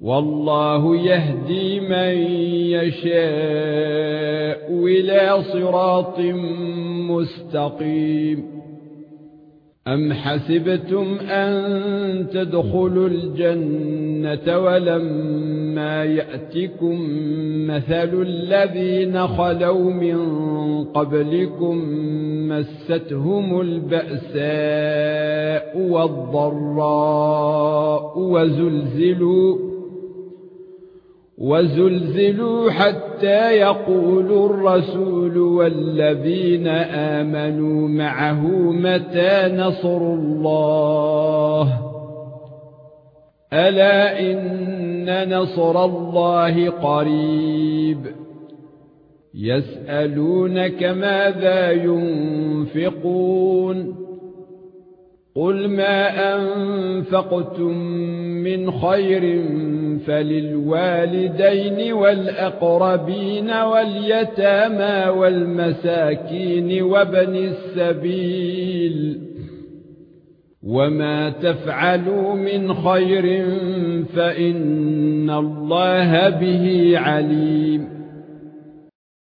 والله يهدي من يشاء إلى صراط مستقيم. أم حسبتم أن تدخلوا الجنة ولما يأتكم مثل الذين خلوا من قبلكم مستهم البأساء والضراء وزلزلوا وزلزلوا حتى يقول الرسول والذين آمنوا معه متى نصر الله؟ ألا إن نصر الله قريب. يسألونك ماذا ينفقون؟ قل ما أنفقتم من خير فللوالدين والاقربين واليتامى والمساكين وابن السبيل وما تفعلوا من خير فان الله به عليم